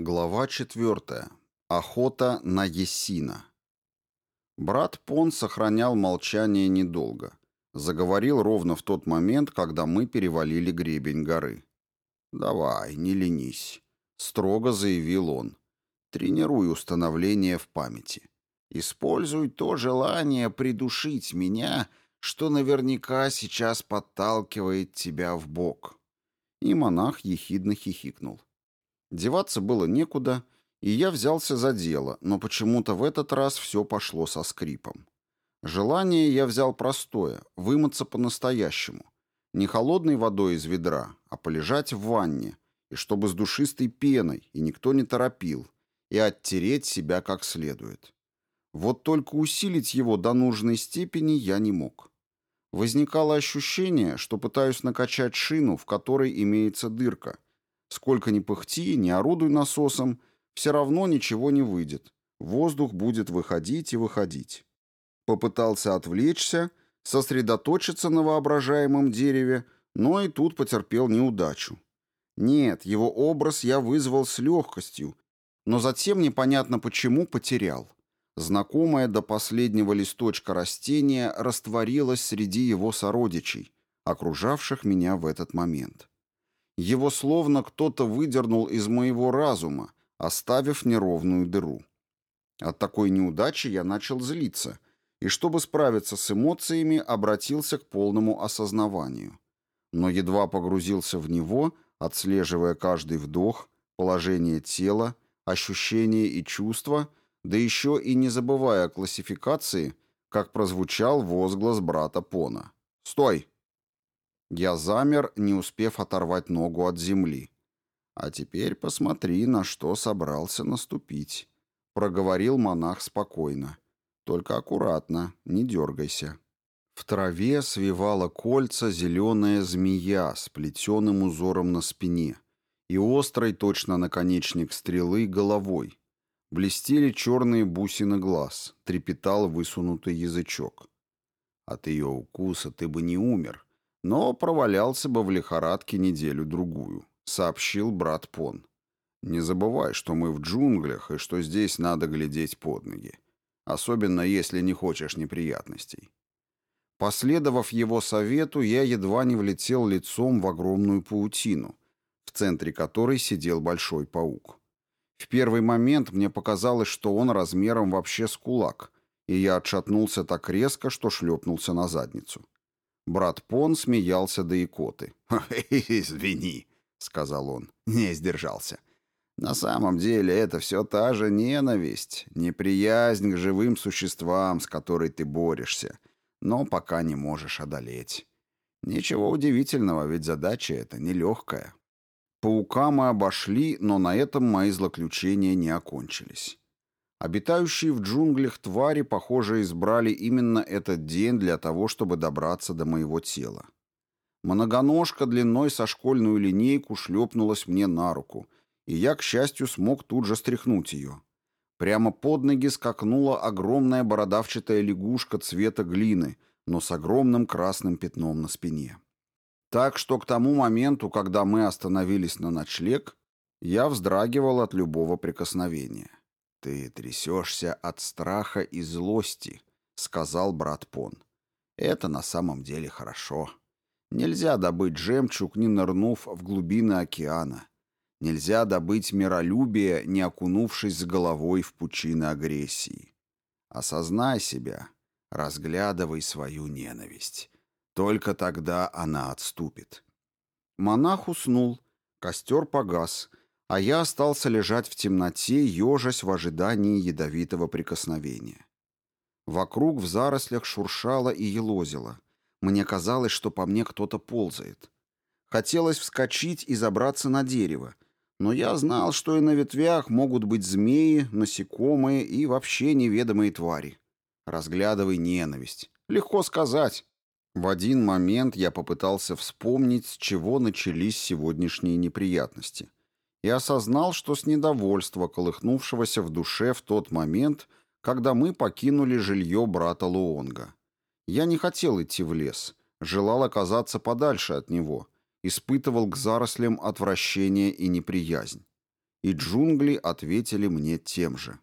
Глава 4. Охота на есина. Брат Пон сохранял молчание недолго. Заговорил ровно в тот момент, когда мы перевалили гребень горы. «Давай, не ленись», — строго заявил он. «Тренируй установление в памяти. Используй то желание придушить меня, что наверняка сейчас подталкивает тебя в бок». И монах ехидно хихикнул. Деваться было некуда, и я взялся за дело, но почему-то в этот раз все пошло со скрипом. Желание я взял простое – вымыться по-настоящему. Не холодной водой из ведра, а полежать в ванне, и чтобы с душистой пеной, и никто не торопил, и оттереть себя как следует. Вот только усилить его до нужной степени я не мог. Возникало ощущение, что пытаюсь накачать шину, в которой имеется дырка – Сколько ни пыхти, ни орудуй насосом, все равно ничего не выйдет. Воздух будет выходить и выходить. Попытался отвлечься, сосредоточиться на воображаемом дереве, но и тут потерпел неудачу. Нет, его образ я вызвал с легкостью, но затем непонятно почему потерял. Знакомое до последнего листочка растения растворилось среди его сородичей, окружавших меня в этот момент. Его словно кто-то выдернул из моего разума, оставив неровную дыру. От такой неудачи я начал злиться, и чтобы справиться с эмоциями, обратился к полному осознаванию. Но едва погрузился в него, отслеживая каждый вдох, положение тела, ощущения и чувства, да еще и не забывая о классификации, как прозвучал возглас брата Пона. «Стой!» Я замер, не успев оторвать ногу от земли. «А теперь посмотри, на что собрался наступить», — проговорил монах спокойно. «Только аккуратно, не дергайся». В траве свивала кольца зеленая змея с плетеным узором на спине и острый точно наконечник стрелы головой. Блестели черные бусины глаз, трепетал высунутый язычок. «От ее укуса ты бы не умер», но провалялся бы в лихорадке неделю-другую», — сообщил брат Пон. «Не забывай, что мы в джунглях и что здесь надо глядеть под ноги, особенно если не хочешь неприятностей». Последовав его совету, я едва не влетел лицом в огромную паутину, в центре которой сидел большой паук. В первый момент мне показалось, что он размером вообще с кулак, и я отшатнулся так резко, что шлепнулся на задницу. Брат Пон смеялся до икоты. «Извини», — сказал он, — не сдержался. «На самом деле это все та же ненависть, неприязнь к живым существам, с которой ты борешься, но пока не можешь одолеть. Ничего удивительного, ведь задача эта нелегкая». Паука мы обошли, но на этом мои злоключения не окончились. Обитающие в джунглях твари, похоже, избрали именно этот день для того, чтобы добраться до моего тела. Многоножка длиной со школьную линейку шлепнулась мне на руку, и я, к счастью, смог тут же стряхнуть ее. Прямо под ноги скакнула огромная бородавчатая лягушка цвета глины, но с огромным красным пятном на спине. Так что к тому моменту, когда мы остановились на ночлег, я вздрагивал от любого прикосновения. «Ты трясешься от страха и злости», — сказал брат Пон. «Это на самом деле хорошо. Нельзя добыть жемчуг, не нырнув в глубины океана. Нельзя добыть миролюбие, не окунувшись с головой в пучины агрессии. Осознай себя, разглядывай свою ненависть. Только тогда она отступит». Монах уснул, костер погас — а я остался лежать в темноте, ежась в ожидании ядовитого прикосновения. Вокруг в зарослях шуршало и елозило. Мне казалось, что по мне кто-то ползает. Хотелось вскочить и забраться на дерево, но я знал, что и на ветвях могут быть змеи, насекомые и вообще неведомые твари. Разглядывай ненависть. Легко сказать. В один момент я попытался вспомнить, с чего начались сегодняшние неприятности — и осознал, что с недовольства колыхнувшегося в душе в тот момент, когда мы покинули жилье брата Луонга. Я не хотел идти в лес, желал оказаться подальше от него, испытывал к зарослям отвращение и неприязнь. И джунгли ответили мне тем же.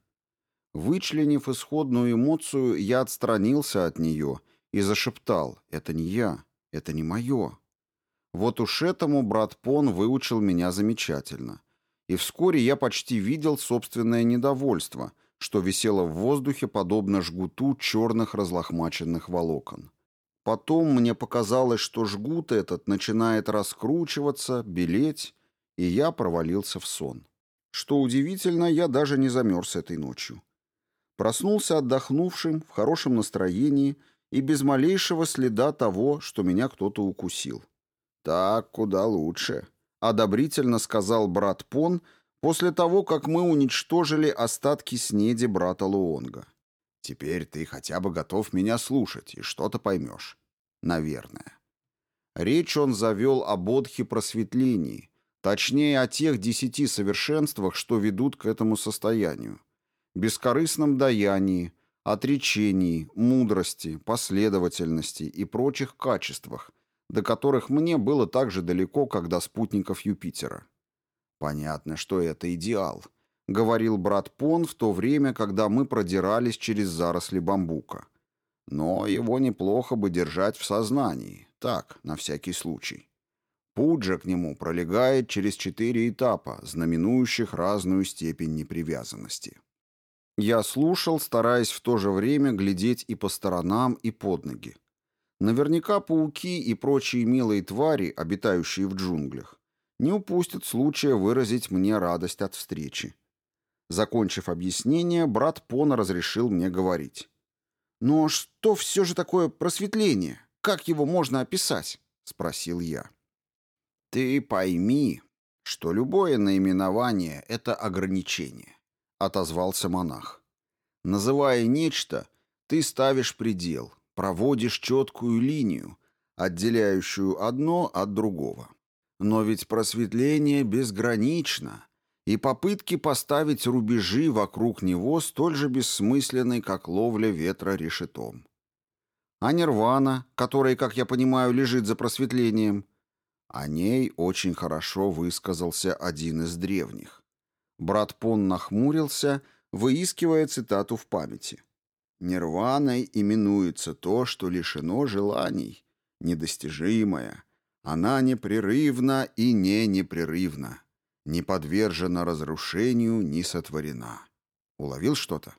Вычленив исходную эмоцию, я отстранился от нее и зашептал «Это не я, это не мое». Вот уж этому брат Пон выучил меня замечательно и вскоре я почти видел собственное недовольство, что висело в воздухе подобно жгуту черных разлохмаченных волокон. Потом мне показалось, что жгут этот начинает раскручиваться, белеть, и я провалился в сон. Что удивительно, я даже не замерз этой ночью. Проснулся отдохнувшим, в хорошем настроении и без малейшего следа того, что меня кто-то укусил. Так куда лучше одобрительно сказал брат Пон после того, как мы уничтожили остатки снеди брата Луонга. Теперь ты хотя бы готов меня слушать и что-то поймешь. Наверное. Речь он завел о бодхе просветлении, точнее о тех десяти совершенствах, что ведут к этому состоянию. Бескорыстном даянии, отречении, мудрости, последовательности и прочих качествах – до которых мне было так же далеко, как до спутников Юпитера. «Понятно, что это идеал», — говорил брат Пон в то время, когда мы продирались через заросли бамбука. «Но его неплохо бы держать в сознании, так, на всякий случай». Путь же к нему пролегает через четыре этапа, знаменующих разную степень непривязанности. Я слушал, стараясь в то же время глядеть и по сторонам, и под ноги. Наверняка пауки и прочие милые твари, обитающие в джунглях, не упустят случая выразить мне радость от встречи. Закончив объяснение, брат Пона разрешил мне говорить. «Но что все же такое просветление? Как его можно описать?» — спросил я. «Ты пойми, что любое наименование — это ограничение», — отозвался монах. «Называя нечто, ты ставишь предел, Проводишь четкую линию, отделяющую одно от другого. Но ведь просветление безгранично, и попытки поставить рубежи вокруг него столь же бессмысленны, как ловля ветра решетом. А нирвана, которая, как я понимаю, лежит за просветлением, о ней очень хорошо высказался один из древних. Брат Пон нахмурился, выискивая цитату в памяти. Нирваной именуется то, что лишено желаний, недостижимое. Она непрерывна и не непрерывна, не подвержена разрушению, не сотворена. Уловил что-то?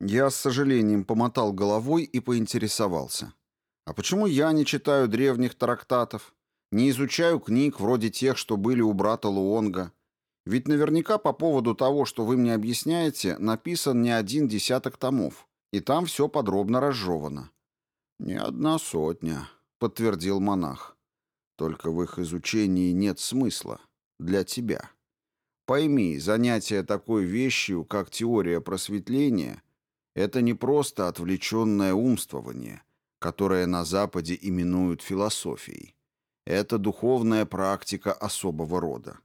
Я с сожалением помотал головой и поинтересовался. А почему я не читаю древних трактатов? Не изучаю книг вроде тех, что были у брата Луонга? Ведь наверняка по поводу того, что вы мне объясняете, написан не один десяток томов и там все подробно разжевано». «Не одна сотня», — подтвердил монах. «Только в их изучении нет смысла. Для тебя. Пойми, занятие такой вещью, как теория просветления, это не просто отвлеченное умствование, которое на Западе именуют философией. Это духовная практика особого рода.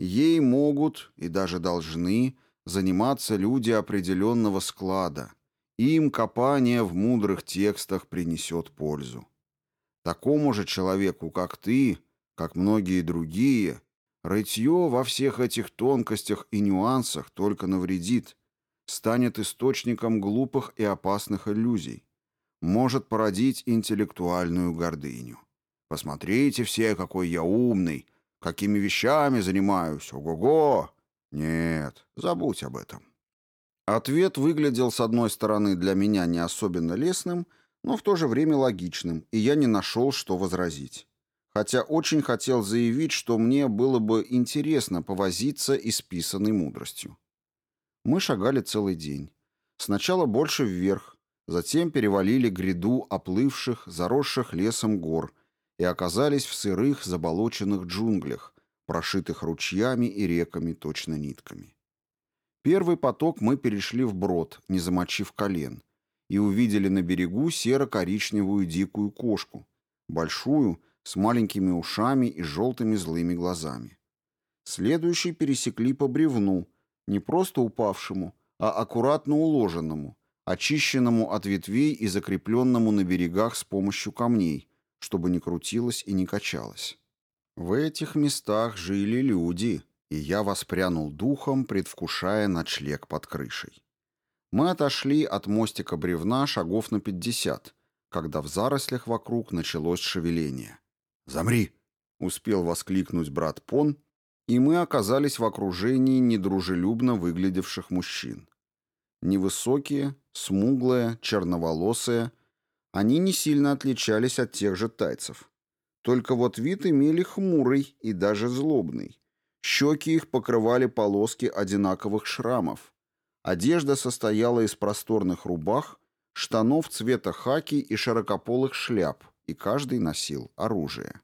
Ей могут и даже должны заниматься люди определенного склада, им копание в мудрых текстах принесет пользу. Такому же человеку, как ты, как многие другие, рытье во всех этих тонкостях и нюансах только навредит, станет источником глупых и опасных иллюзий, может породить интеллектуальную гордыню. Посмотрите все, какой я умный, какими вещами занимаюсь, ого-го! Нет, забудь об этом. Ответ выглядел, с одной стороны, для меня не особенно лестным, но в то же время логичным, и я не нашел, что возразить. Хотя очень хотел заявить, что мне было бы интересно повозиться и списанной мудростью. Мы шагали целый день. Сначала больше вверх, затем перевалили гряду оплывших, заросших лесом гор и оказались в сырых, заболоченных джунглях, прошитых ручьями и реками точно нитками. Первый поток мы перешли вброд, не замочив колен, и увидели на берегу серо-коричневую дикую кошку, большую, с маленькими ушами и желтыми злыми глазами. Следующий пересекли по бревну, не просто упавшему, а аккуратно уложенному, очищенному от ветвей и закрепленному на берегах с помощью камней, чтобы не крутилось и не качалось. В этих местах жили люди, и я воспрянул духом, предвкушая ночлег под крышей. Мы отошли от мостика бревна шагов на пятьдесят, когда в зарослях вокруг началось шевеление. «Замри!» — успел воскликнуть брат Пон, и мы оказались в окружении недружелюбно выглядевших мужчин. Невысокие, смуглые, черноволосые, они не сильно отличались от тех же тайцев. Только вот вид имели хмурый и даже злобный — Щеки их покрывали полоски одинаковых шрамов. Одежда состояла из просторных рубах, штанов цвета хаки и широкополых шляп, и каждый носил оружие.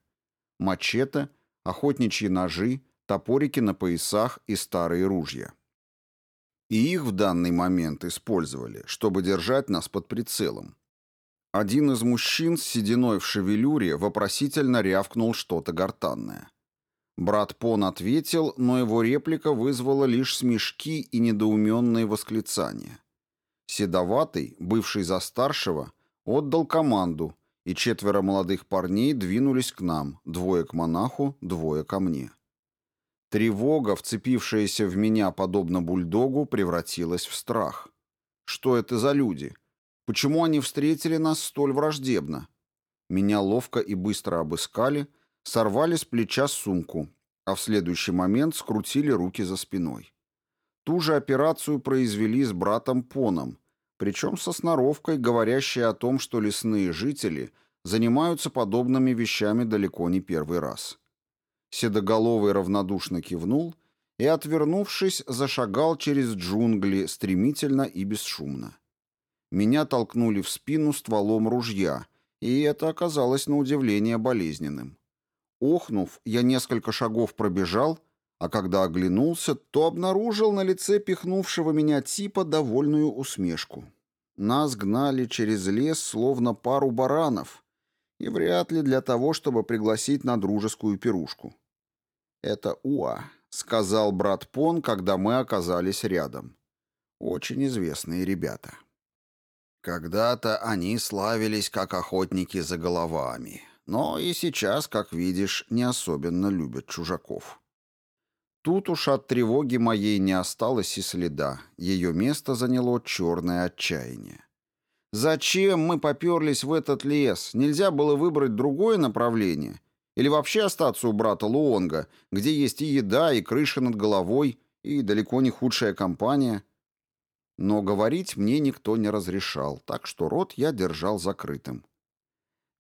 Мачете, охотничьи ножи, топорики на поясах и старые ружья. И их в данный момент использовали, чтобы держать нас под прицелом. Один из мужчин с сединой в шевелюре вопросительно рявкнул что-то гортанное. Брат Пон ответил, но его реплика вызвала лишь смешки и недоуменные восклицания. Седоватый, бывший за старшего, отдал команду, и четверо молодых парней двинулись к нам, двое к монаху, двое ко мне. Тревога, вцепившаяся в меня подобно бульдогу, превратилась в страх. Что это за люди? Почему они встретили нас столь враждебно? Меня ловко и быстро обыскали — сорвали с плеча сумку, а в следующий момент скрутили руки за спиной. Ту же операцию произвели с братом Поном, причем со сноровкой, говорящей о том, что лесные жители занимаются подобными вещами далеко не первый раз. Седоголовый равнодушно кивнул и, отвернувшись, зашагал через джунгли стремительно и бесшумно. Меня толкнули в спину стволом ружья, и это оказалось на удивление болезненным. Охнув, я несколько шагов пробежал, а когда оглянулся, то обнаружил на лице пихнувшего меня типа довольную усмешку. Нас гнали через лес, словно пару баранов, и вряд ли для того, чтобы пригласить на дружескую пирушку. «Это Уа», — сказал брат Пон, когда мы оказались рядом. «Очень известные ребята». Когда-то они славились как охотники за головами, но и сейчас, как видишь, не особенно любят чужаков. Тут уж от тревоги моей не осталось и следа, ее место заняло черное отчаяние. Зачем мы поперлись в этот лес? Нельзя было выбрать другое направление? Или вообще остаться у брата Луонга, где есть и еда, и крыша над головой, и далеко не худшая компания? Но говорить мне никто не разрешал, так что рот я держал закрытым.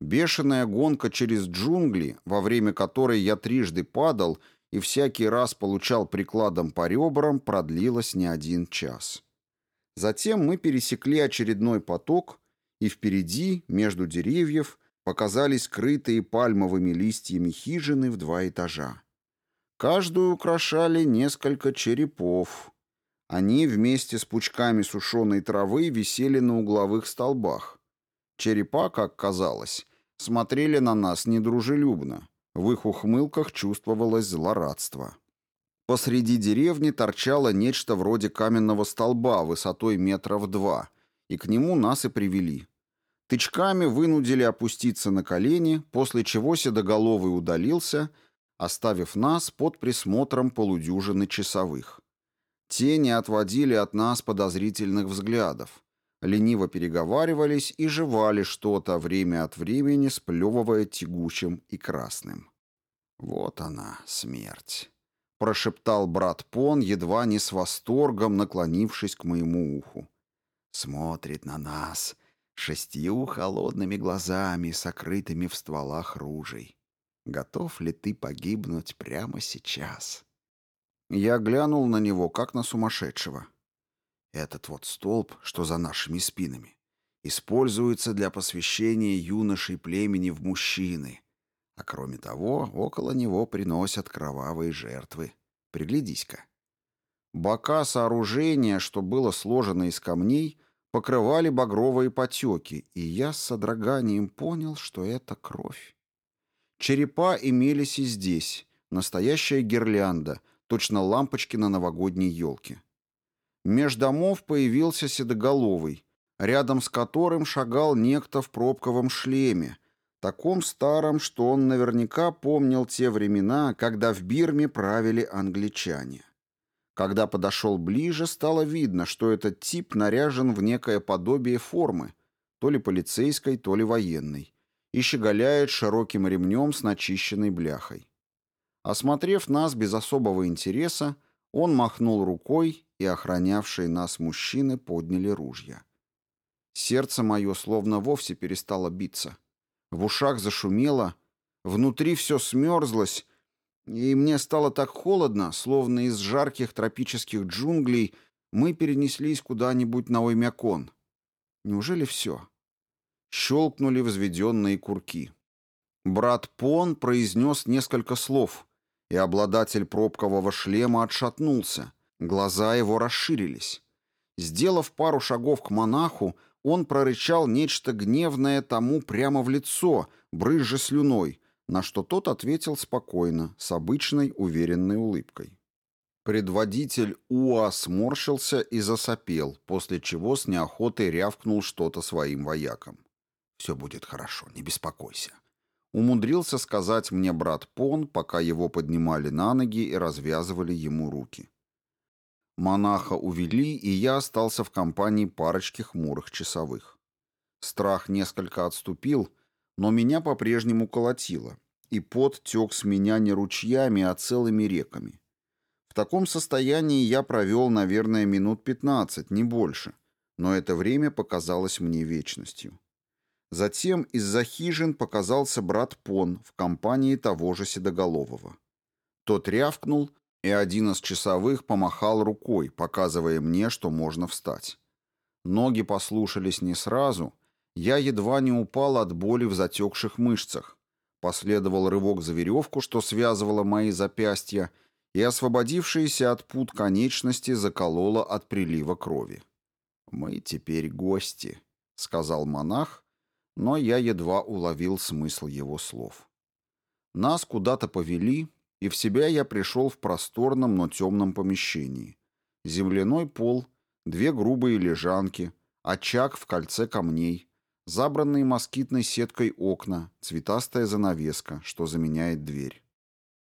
Бешеная гонка через джунгли, во время которой я трижды падал и всякий раз получал прикладом по ребрам, продлилась не один час. Затем мы пересекли очередной поток, и впереди, между деревьев, показались крытые пальмовыми листьями хижины в два этажа. Каждую украшали несколько черепов. Они вместе с пучками сушеной травы висели на угловых столбах. Черепа, как казалось, смотрели на нас недружелюбно. В их ухмылках чувствовалось злорадство. Посреди деревни торчало нечто вроде каменного столба высотой метров два, и к нему нас и привели. Тычками вынудили опуститься на колени, после чего седоголовый удалился, оставив нас под присмотром полудюжины часовых. Те не отводили от нас подозрительных взглядов лениво переговаривались и жевали что-то время от времени, сплевывая тягучим и красным. «Вот она, смерть», — прошептал брат Пон, едва не с восторгом наклонившись к моему уху. «Смотрит на нас шестью холодными глазами, сокрытыми в стволах ружей. Готов ли ты погибнуть прямо сейчас?» Я глянул на него, как на сумасшедшего. Этот вот столб, что за нашими спинами, используется для посвящения юношей племени в мужчины. А кроме того, около него приносят кровавые жертвы. Приглядись-ка. Бока сооружения, что было сложено из камней, покрывали багровые потеки, и я с содроганием понял, что это кровь. Черепа имелись и здесь, настоящая гирлянда, точно лампочки на новогодней елке. Меж домов появился Седоголовый, рядом с которым шагал некто в пробковом шлеме, таком старом, что он наверняка помнил те времена, когда в Бирме правили англичане. Когда подошел ближе, стало видно, что этот тип наряжен в некое подобие формы, то ли полицейской, то ли военной, и щеголяет широким ремнем с начищенной бляхой. Осмотрев нас без особого интереса, он махнул рукой, и охранявшие нас мужчины подняли ружья. Сердце мое словно вовсе перестало биться. В ушах зашумело, внутри все смерзлось, и мне стало так холодно, словно из жарких тропических джунглей мы перенеслись куда-нибудь на Оймякон. Неужели все? Щелкнули взведенные курки. Брат Пон произнес несколько слов — и обладатель пробкового шлема отшатнулся. Глаза его расширились. Сделав пару шагов к монаху, он прорычал нечто гневное тому прямо в лицо, брызжа слюной, на что тот ответил спокойно, с обычной уверенной улыбкой. Предводитель Уа сморщился и засопел, после чего с неохотой рявкнул что-то своим воякам. «Все будет хорошо, не беспокойся», умудрился сказать мне брат Пон, пока его поднимали на ноги и развязывали ему руки. Монаха увели, и я остался в компании парочки хмурых часовых. Страх несколько отступил, но меня по-прежнему колотило, и пот тек с меня не ручьями, а целыми реками. В таком состоянии я провел, наверное, минут 15, не больше, но это время показалось мне вечностью. Затем из-за хижин показался брат Пон в компании того же Седоголового. Тот рявкнул, и один из часовых помахал рукой, показывая мне, что можно встать. Ноги послушались не сразу, я едва не упал от боли в затекших мышцах. Последовал рывок за веревку, что связывало мои запястья, и освободившиеся от пут конечности закололо от прилива крови. «Мы теперь гости», — сказал монах, но я едва уловил смысл его слов. Нас куда-то повели, и в себя я пришел в просторном, но темном помещении. Земляной пол, две грубые лежанки, очаг в кольце камней, забранные москитной сеткой окна, цветастая занавеска, что заменяет дверь.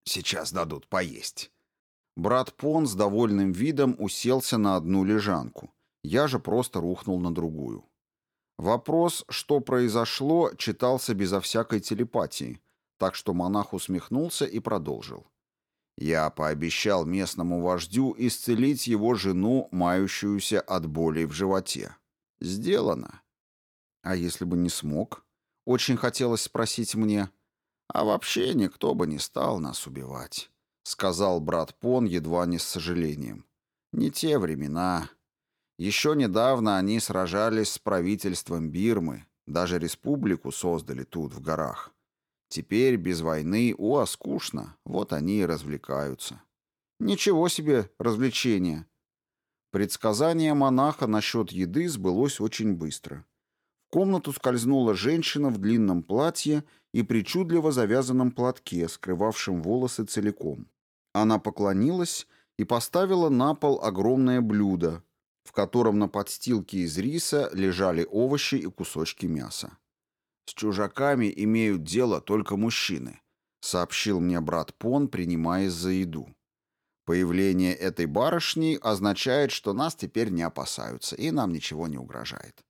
«Сейчас дадут поесть». Брат Пон с довольным видом уселся на одну лежанку. Я же просто рухнул на другую. Вопрос, что произошло, читался безо всякой телепатии, так что монах усмехнулся и продолжил. Я пообещал местному вождю исцелить его жену, мающуюся от боли в животе. Сделано. А если бы не смог? Очень хотелось спросить мне. А вообще никто бы не стал нас убивать, сказал брат Пон едва не с сожалением. Не те времена. Еще недавно они сражались с правительством Бирмы, даже республику создали тут, в горах. Теперь без войны, о, а скучно, вот они и развлекаются. Ничего себе развлечение! Предсказание монаха насчет еды сбылось очень быстро. В комнату скользнула женщина в длинном платье и причудливо завязанном платке, скрывавшем волосы целиком. Она поклонилась и поставила на пол огромное блюдо, в котором на подстилке из риса лежали овощи и кусочки мяса. «С чужаками имеют дело только мужчины», — сообщил мне брат Пон, принимаясь за еду. «Появление этой барышни означает, что нас теперь не опасаются, и нам ничего не угрожает».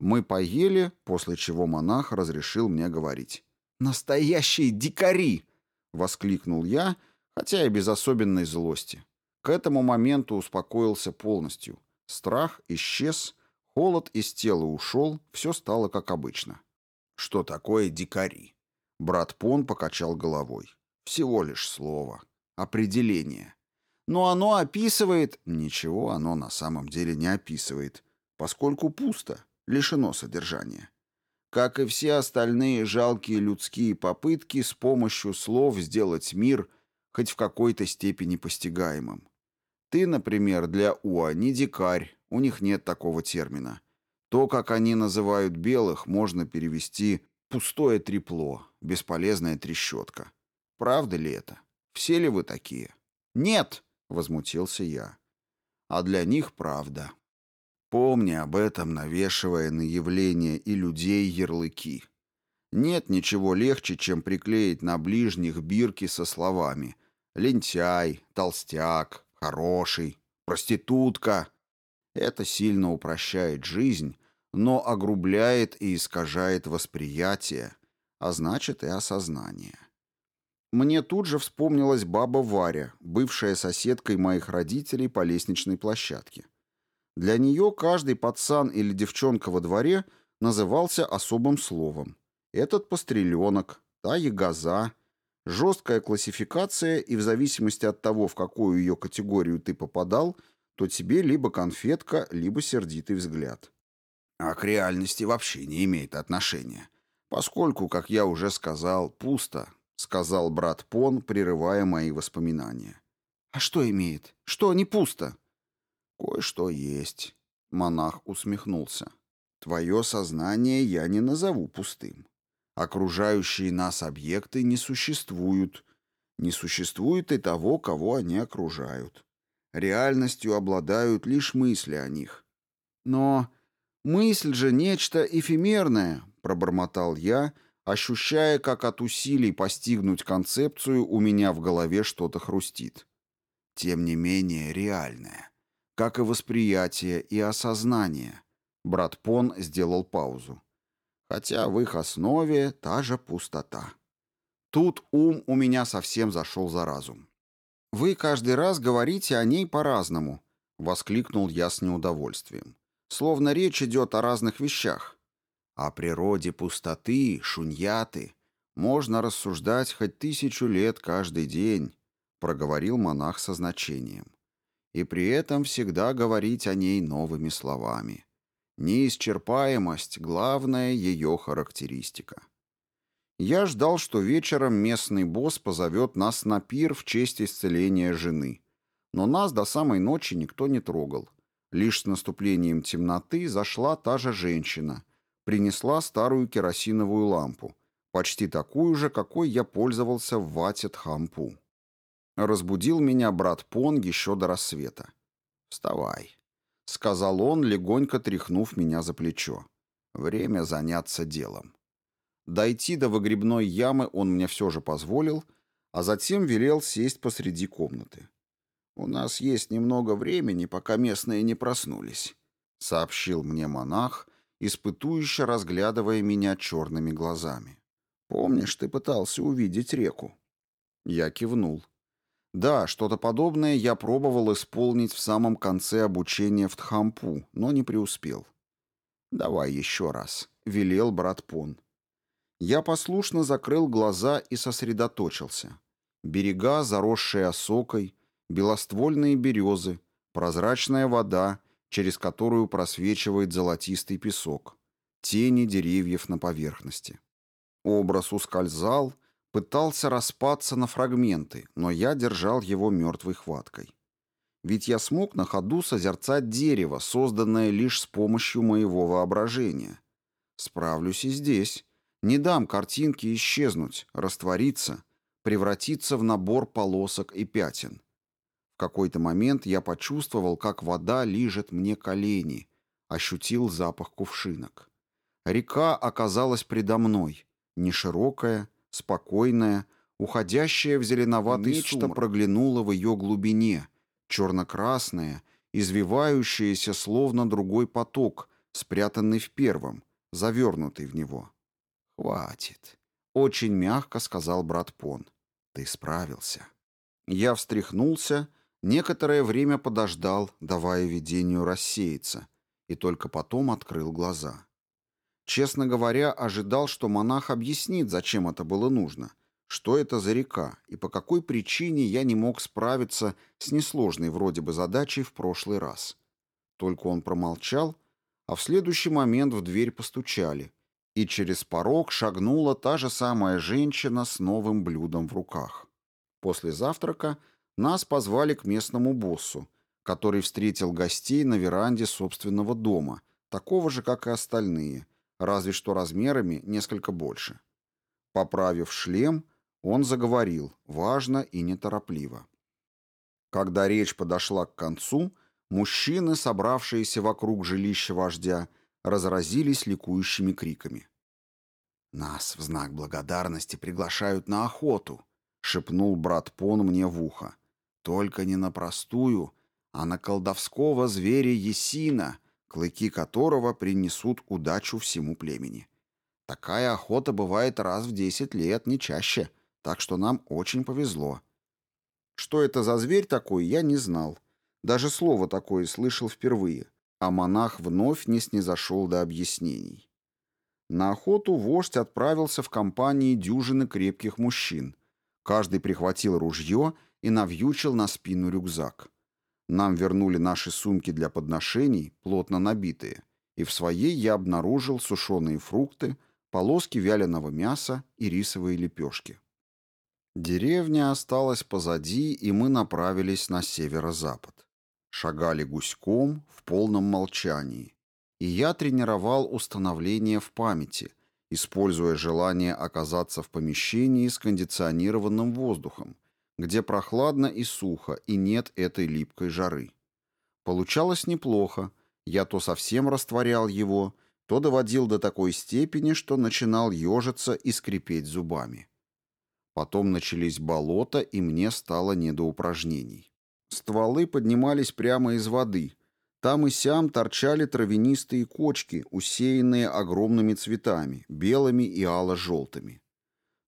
Мы поели, после чего монах разрешил мне говорить. «Настоящие дикари!» — воскликнул я, хотя и без особенной злости. К этому моменту успокоился полностью — Страх исчез, холод из тела ушел, все стало как обычно. Что такое дикари? Брат Пон покачал головой. Всего лишь слово. Определение. Но оно описывает... Ничего оно на самом деле не описывает, поскольку пусто, лишено содержания. Как и все остальные жалкие людские попытки с помощью слов сделать мир хоть в какой-то степени постигаемым. Ты, например, для Уа не дикарь, у них нет такого термина. То, как они называют белых, можно перевести «пустое трепло», «бесполезная трещотка». Правда ли это? Все ли вы такие? Нет, возмутился я. А для них правда. Помни об этом, навешивая на явления и людей ярлыки. Нет ничего легче, чем приклеить на ближних бирки со словами «лентяй», «толстяк», хороший, проститутка. Это сильно упрощает жизнь, но огрубляет и искажает восприятие, а значит и осознание. Мне тут же вспомнилась баба Варя, бывшая соседкой моих родителей по лестничной площадке. Для нее каждый пацан или девчонка во дворе назывался особым словом. Этот пострелёнок, та ягоза, Жесткая классификация, и в зависимости от того, в какую ее категорию ты попадал, то тебе либо конфетка, либо сердитый взгляд. А к реальности вообще не имеет отношения. Поскольку, как я уже сказал, пусто, сказал брат Пон, прерывая мои воспоминания. А что имеет? Что не пусто? Кое-что есть. Монах усмехнулся. Твое сознание я не назову пустым. Окружающие нас объекты не существуют. Не существует и того, кого они окружают. Реальностью обладают лишь мысли о них. Но мысль же нечто эфемерное, пробормотал я, ощущая, как от усилий постигнуть концепцию у меня в голове что-то хрустит. Тем не менее реальное, как и восприятие и осознание. Брат Пон сделал паузу хотя в их основе та же пустота. Тут ум у меня совсем зашел за разум. «Вы каждый раз говорите о ней по-разному», — воскликнул я с неудовольствием. «Словно речь идет о разных вещах. О природе пустоты, шуньяты, можно рассуждать хоть тысячу лет каждый день», — проговорил монах со значением. «И при этом всегда говорить о ней новыми словами» Неисчерпаемость — главная ее характеристика. Я ждал, что вечером местный босс позовет нас на пир в честь исцеления жены. Но нас до самой ночи никто не трогал. Лишь с наступлением темноты зашла та же женщина, принесла старую керосиновую лампу, почти такую же, какой я пользовался в Ватет-Хампу. Разбудил меня брат Понг еще до рассвета. «Вставай, — сказал он, легонько тряхнув меня за плечо. «Время заняться делом». Дойти до выгребной ямы он мне все же позволил, а затем велел сесть посреди комнаты. «У нас есть немного времени, пока местные не проснулись», — сообщил мне монах, испытующе разглядывая меня черными глазами. «Помнишь, ты пытался увидеть реку?» Я кивнул. Да, что-то подобное я пробовал исполнить в самом конце обучения в Тхампу, но не преуспел. «Давай еще раз», — велел брат Пон. Я послушно закрыл глаза и сосредоточился. Берега, заросшие осокой, белоствольные березы, прозрачная вода, через которую просвечивает золотистый песок, тени деревьев на поверхности. Образ ускользал — пытался распаться на фрагменты, но я держал его мертвой хваткой. Ведь я смог на ходу созерцать дерево, созданное лишь с помощью моего воображения. Справлюсь и здесь. Не дам картинке исчезнуть, раствориться, превратиться в набор полосок и пятен. В какой-то момент я почувствовал, как вода лижет мне колени, ощутил запах кувшинок. Река оказалась предо мной, не широкая, спокойная, уходящая в зеленоватый Нечто сумрак. проглянуло в ее глубине, черно-красная, извивающаяся словно другой поток, спрятанный в первом, завернутый в него. «Хватит», — очень мягко сказал брат Пон. «Ты справился». Я встряхнулся, некоторое время подождал, давая видению рассеяться, и только потом открыл глаза. Честно говоря, ожидал, что монах объяснит, зачем это было нужно, что это за река и по какой причине я не мог справиться с несложной вроде бы задачей в прошлый раз. Только он промолчал, а в следующий момент в дверь постучали, и через порог шагнула та же самая женщина с новым блюдом в руках. После завтрака нас позвали к местному боссу, который встретил гостей на веранде собственного дома, такого же, как и остальные – разве что размерами несколько больше. Поправив шлем, он заговорил, важно и неторопливо. Когда речь подошла к концу, мужчины, собравшиеся вокруг жилища вождя, разразились ликующими криками. «Нас в знак благодарности приглашают на охоту», — шепнул брат Пон мне в ухо. «Только не на простую, а на колдовского зверя Есина, клыки которого принесут удачу всему племени. Такая охота бывает раз в 10 лет, не чаще, так что нам очень повезло. Что это за зверь такой, я не знал. Даже слово такое слышал впервые, а монах вновь не снизошел до объяснений. На охоту вождь отправился в компании дюжины крепких мужчин. Каждый прихватил ружье и навьючил на спину рюкзак. Нам вернули наши сумки для подношений, плотно набитые, и в своей я обнаружил сушеные фрукты, полоски вяленого мяса и рисовые лепешки. Деревня осталась позади, и мы направились на северо-запад. Шагали гуськом в полном молчании. И я тренировал установление в памяти, используя желание оказаться в помещении с кондиционированным воздухом, где прохладно и сухо, и нет этой липкой жары. Получалось неплохо, я то совсем растворял его, то доводил до такой степени, что начинал ежиться и скрипеть зубами. Потом начались болота, и мне стало не до упражнений. Стволы поднимались прямо из воды. Там и сям торчали травянистые кочки, усеянные огромными цветами, белыми и ало-желтыми.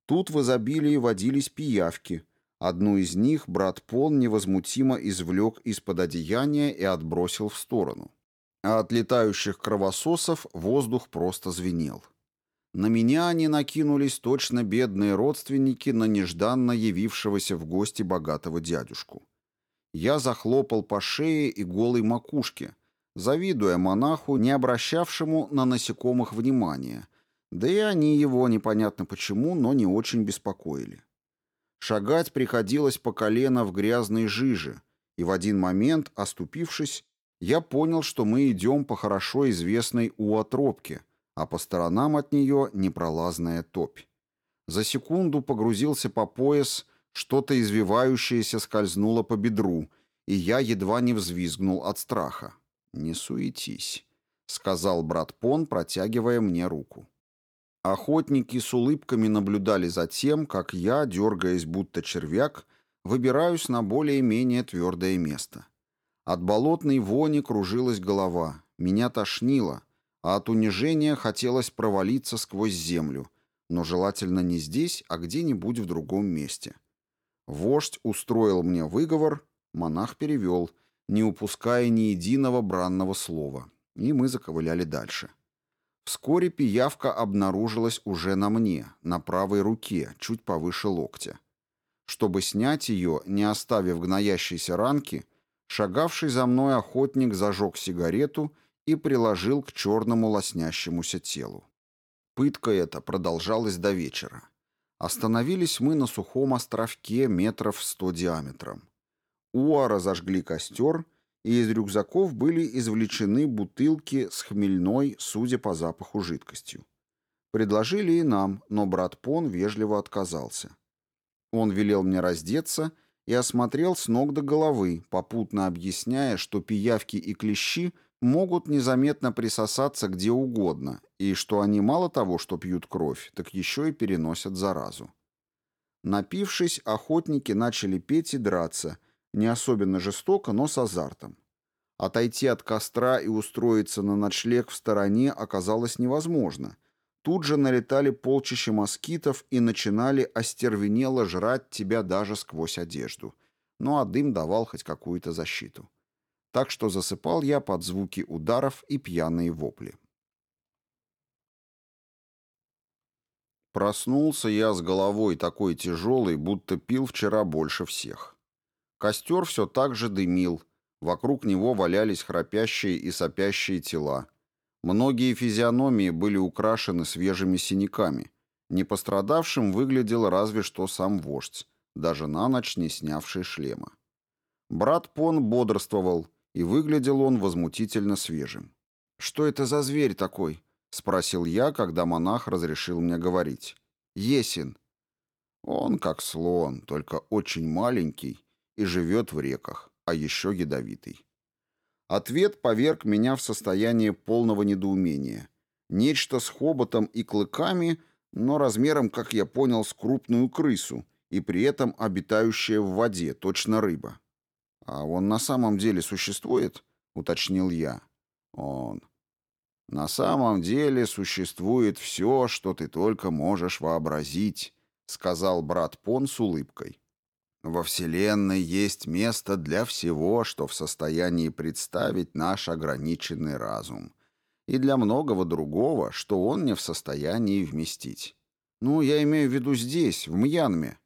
Тут в изобилии водились пиявки — Одну из них брат Пол невозмутимо извлек из-под одеяния и отбросил в сторону. А от летающих кровососов воздух просто звенел. На меня они накинулись точно бедные родственники на нежданно явившегося в гости богатого дядюшку. Я захлопал по шее и голой макушке, завидуя монаху, не обращавшему на насекомых внимания, да и они его, непонятно почему, но не очень беспокоили. Шагать приходилось по колено в грязной жиже, и в один момент, оступившись, я понял, что мы идем по хорошо известной уотропке, а по сторонам от нее непролазная топь. За секунду погрузился по пояс, что-то извивающееся скользнуло по бедру, и я едва не взвизгнул от страха. «Не суетись», — сказал брат Пон, протягивая мне руку. Охотники с улыбками наблюдали за тем, как я, дергаясь будто червяк, выбираюсь на более-менее твердое место. От болотной вони кружилась голова, меня тошнило, а от унижения хотелось провалиться сквозь землю, но желательно не здесь, а где-нибудь в другом месте. Вождь устроил мне выговор, монах перевел, не упуская ни единого бранного слова, и мы заковыляли дальше. Вскоре пиявка обнаружилась уже на мне, на правой руке, чуть повыше локтя. Чтобы снять ее, не оставив гноящейся ранки, шагавший за мной охотник зажег сигарету и приложил к черному лоснящемуся телу. Пытка эта продолжалась до вечера. Остановились мы на сухом островке метров сто диаметром. Уа разожгли костер — и из рюкзаков были извлечены бутылки с хмельной, судя по запаху, жидкостью. Предложили и нам, но брат Пон вежливо отказался. Он велел мне раздеться и осмотрел с ног до головы, попутно объясняя, что пиявки и клещи могут незаметно присосаться где угодно, и что они мало того, что пьют кровь, так еще и переносят заразу. Напившись, охотники начали петь и драться, не особенно жестоко, но с азартом. Отойти от костра и устроиться на ночлег в стороне оказалось невозможно. Тут же налетали полчища москитов и начинали остервенело жрать тебя даже сквозь одежду. Ну а дым давал хоть какую-то защиту. Так что засыпал я под звуки ударов и пьяные вопли. Проснулся я с головой такой тяжелой, будто пил вчера больше всех. Костер все так же дымил. Вокруг него валялись храпящие и сопящие тела. Многие физиономии были украшены свежими синяками. Непострадавшим выглядел разве что сам вождь, даже на ночь не снявший шлема. Брат Пон бодрствовал, и выглядел он возмутительно свежим. «Что это за зверь такой?» — спросил я, когда монах разрешил мне говорить. «Есин». «Он как слон, только очень маленький и живет в реках, а еще ядовитый. Ответ поверг меня в состояние полного недоумения. Нечто с хоботом и клыками, но размером, как я понял, с крупную крысу, и при этом обитающая в воде, точно рыба. «А он на самом деле существует?» — уточнил я. «Он. На самом деле существует все, что ты только можешь вообразить», — сказал брат Пон с улыбкой. Во Вселенной есть место для всего, что в состоянии представить наш ограниченный разум. И для многого другого, что он не в состоянии вместить. Ну, я имею в виду здесь, в Мьянме.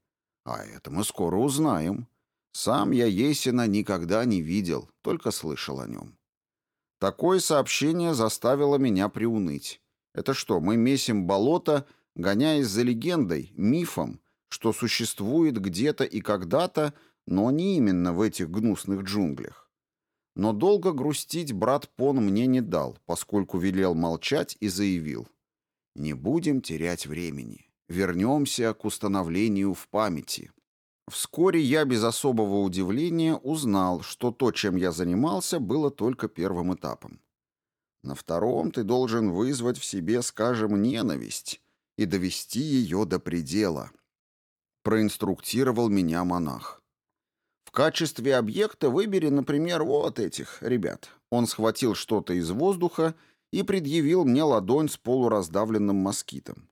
А это мы скоро узнаем. Сам я Есина никогда не видел, только слышал о нем. Такое сообщение заставило меня приуныть. Это что, мы месим болото, гоняясь за легендой, мифом, что существует где-то и когда-то, но не именно в этих гнусных джунглях. Но долго грустить брат Пон мне не дал, поскольку велел молчать и заявил. «Не будем терять времени. Вернемся к установлению в памяти». Вскоре я без особого удивления узнал, что то, чем я занимался, было только первым этапом. На втором ты должен вызвать в себе, скажем, ненависть и довести ее до предела, проинструктировал меня монах. В качестве объекта выбери, например, вот этих ребят. Он схватил что-то из воздуха и предъявил мне ладонь с полураздавленным москитом.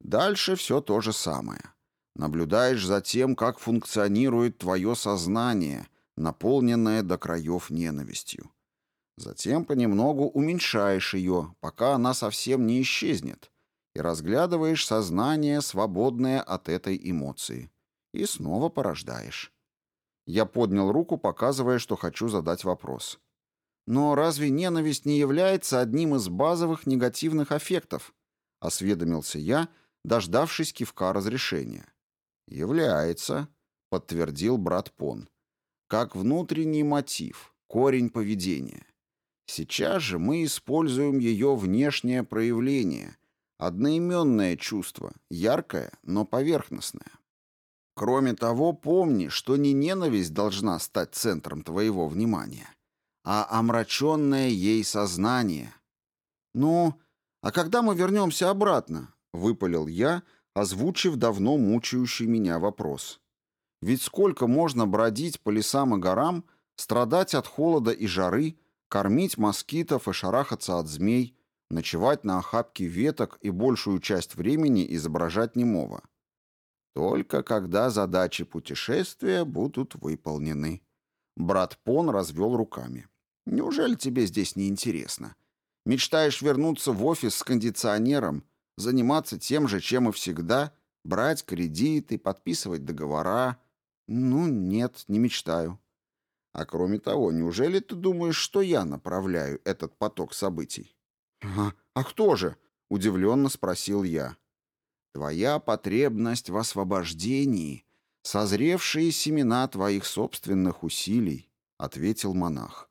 Дальше все то же самое. Наблюдаешь за тем, как функционирует твое сознание, наполненное до краев ненавистью. Затем понемногу уменьшаешь ее, пока она совсем не исчезнет, и разглядываешь сознание, свободное от этой эмоции. И снова порождаешь. Я поднял руку, показывая, что хочу задать вопрос. «Но разве ненависть не является одним из базовых негативных аффектов?» — осведомился я, дождавшись кивка разрешения. «Является», — подтвердил брат Пон. «Как внутренний мотив, корень поведения. Сейчас же мы используем ее внешнее проявление — Одноименное чувство, яркое, но поверхностное. Кроме того, помни, что не ненависть должна стать центром твоего внимания, а омраченное ей сознание. «Ну, а когда мы вернемся обратно?» — выпалил я, озвучив давно мучающий меня вопрос. «Ведь сколько можно бродить по лесам и горам, страдать от холода и жары, кормить москитов и шарахаться от змей — ночевать на охапке веток и большую часть времени изображать немого. Только когда задачи путешествия будут выполнены. Брат Пон развел руками. Неужели тебе здесь не интересно? Мечтаешь вернуться в офис с кондиционером, заниматься тем же, чем и всегда, брать кредиты, подписывать договора? Ну, нет, не мечтаю. А кроме того, неужели ты думаешь, что я направляю этот поток событий? А кто же?» — удивленно спросил я. «Твоя потребность в освобождении, созревшие семена твоих собственных усилий», — ответил монах.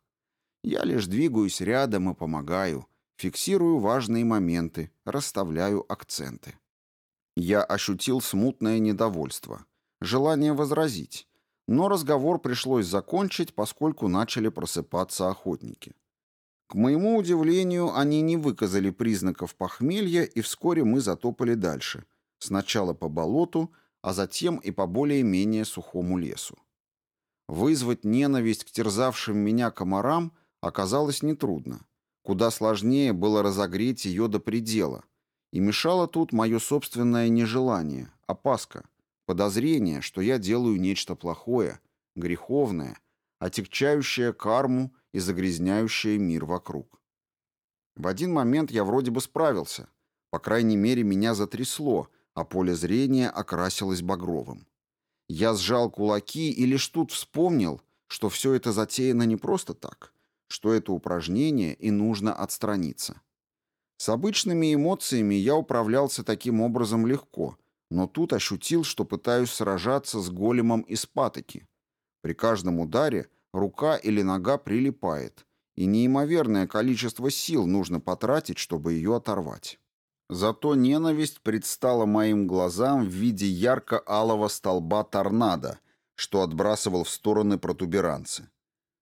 «Я лишь двигаюсь рядом и помогаю, фиксирую важные моменты, расставляю акценты». Я ощутил смутное недовольство, желание возразить, но разговор пришлось закончить, поскольку начали просыпаться охотники. К моему удивлению, они не выказали признаков похмелья, и вскоре мы затопали дальше. Сначала по болоту, а затем и по более-менее сухому лесу. Вызвать ненависть к терзавшим меня комарам оказалось нетрудно. Куда сложнее было разогреть ее до предела. И мешало тут мое собственное нежелание, опаска, подозрение, что я делаю нечто плохое, греховное, отягчающее карму и загрязняющее мир вокруг. В один момент я вроде бы справился. По крайней мере, меня затрясло, а поле зрения окрасилось багровым. Я сжал кулаки и лишь тут вспомнил, что все это затеяно не просто так, что это упражнение и нужно отстраниться. С обычными эмоциями я управлялся таким образом легко, но тут ощутил, что пытаюсь сражаться с големом из патоки. При каждом ударе рука или нога прилипает, и неимоверное количество сил нужно потратить, чтобы ее оторвать. Зато ненависть предстала моим глазам в виде ярко-алого столба торнадо, что отбрасывал в стороны протуберанцы.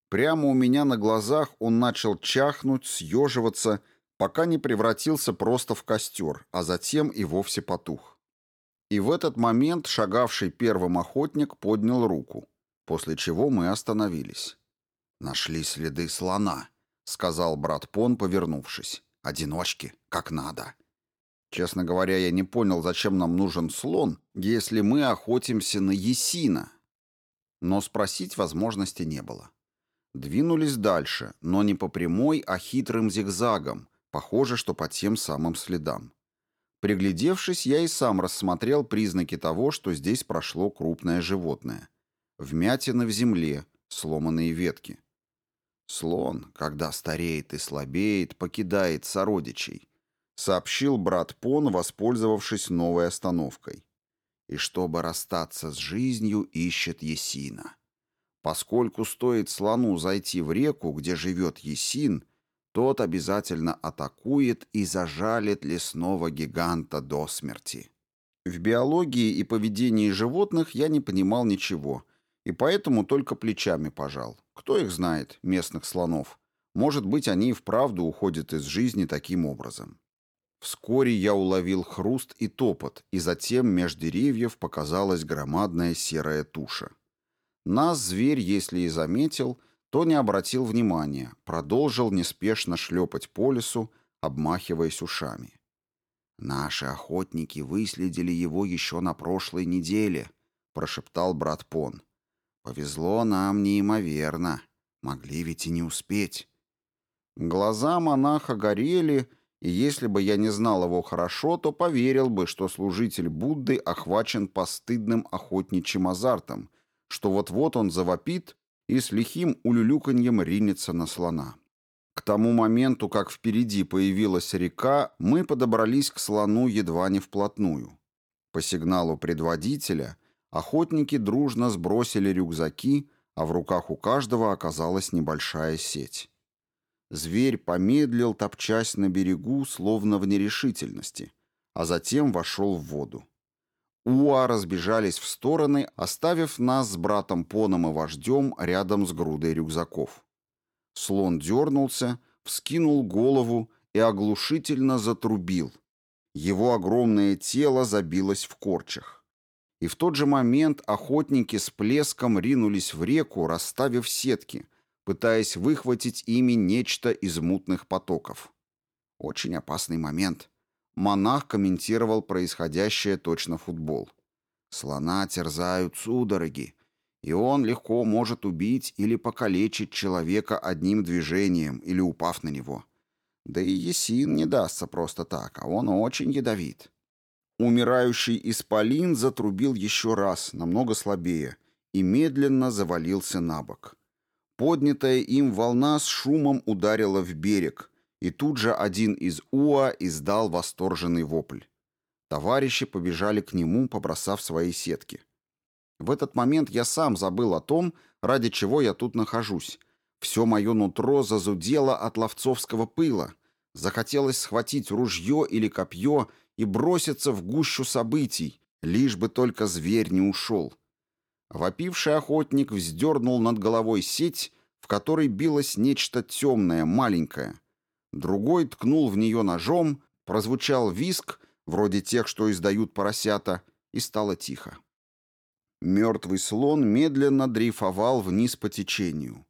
Прямо у меня на глазах он начал чахнуть, съеживаться, пока не превратился просто в костер, а затем и вовсе потух. И в этот момент шагавший первым охотник поднял руку после чего мы остановились. «Нашли следы слона», — сказал брат Пон, повернувшись. «Одиночки, как надо». Честно говоря, я не понял, зачем нам нужен слон, если мы охотимся на есина. Но спросить возможности не было. Двинулись дальше, но не по прямой, а хитрым зигзагом, похоже, что по тем самым следам. Приглядевшись, я и сам рассмотрел признаки того, что здесь прошло крупное животное вмятины в земле, сломанные ветки. Слон, когда стареет и слабеет, покидает сородичей, сообщил брат Пон, воспользовавшись новой остановкой. И чтобы расстаться с жизнью, ищет Есина. Поскольку стоит слону зайти в реку, где живет Есин, тот обязательно атакует и зажалит лесного гиганта до смерти. В биологии и поведении животных я не понимал ничего – и поэтому только плечами пожал. Кто их знает, местных слонов? Может быть, они и вправду уходят из жизни таким образом. Вскоре я уловил хруст и топот, и затем меж деревьев показалась громадная серая туша. Нас зверь, если и заметил, то не обратил внимания, продолжил неспешно шлепать по лесу, обмахиваясь ушами. «Наши охотники выследили его еще на прошлой неделе», — прошептал брат Пон. Повезло нам неимоверно. Могли ведь и не успеть. Глаза монаха горели, и если бы я не знал его хорошо, то поверил бы, что служитель Будды охвачен постыдным охотничьим азартом, что вот-вот он завопит и с лихим улюлюканьем ринется на слона. К тому моменту, как впереди появилась река, мы подобрались к слону едва не вплотную. По сигналу предводителя Охотники дружно сбросили рюкзаки, а в руках у каждого оказалась небольшая сеть. Зверь помедлил, топчась на берегу, словно в нерешительности, а затем вошел в воду. Уа разбежались в стороны, оставив нас с братом Поном и вождем рядом с грудой рюкзаков. Слон дернулся, вскинул голову и оглушительно затрубил. Его огромное тело забилось в корчах. И в тот же момент охотники с плеском ринулись в реку, расставив сетки, пытаясь выхватить ими нечто из мутных потоков. Очень опасный момент. Монах комментировал происходящее точно футбол. Слона терзают судороги, и он легко может убить или покалечить человека одним движением или упав на него. Да и Есин не дастся просто так, а он очень ядовит. Умирающий исполин затрубил еще раз, намного слабее, и медленно завалился на бок. Поднятая им волна с шумом ударила в берег, и тут же один из Уа издал восторженный вопль. Товарищи побежали к нему, побросав свои сетки. В этот момент я сам забыл о том, ради чего я тут нахожусь. Все мое нутро зазудело от ловцовского пыла. Захотелось схватить ружье или копье и бросится в гущу событий, лишь бы только зверь не ушел. Вопивший охотник вздернул над головой сеть, в которой билось нечто темное, маленькое. Другой ткнул в нее ножом, прозвучал виск, вроде тех, что издают поросята, и стало тихо. Мертвый слон медленно дрейфовал вниз по течению.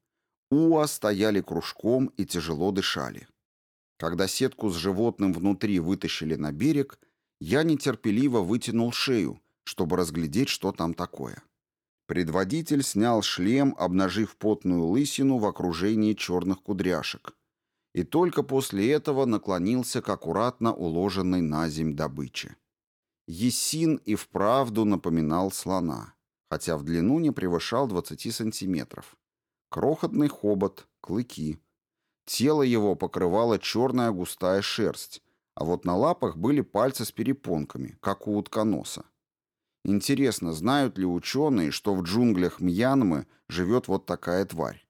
Уа стояли кружком и тяжело дышали. Когда сетку с животным внутри вытащили на берег, я нетерпеливо вытянул шею, чтобы разглядеть, что там такое. Предводитель снял шлем, обнажив потную лысину в окружении черных кудряшек. И только после этого наклонился к аккуратно уложенной на земь добыче. Есин и вправду напоминал слона, хотя в длину не превышал 20 сантиметров. Крохотный хобот, клыки — Тело его покрывала черная густая шерсть, а вот на лапах были пальцы с перепонками, как у утконоса. Интересно, знают ли ученые, что в джунглях Мьянмы живет вот такая тварь?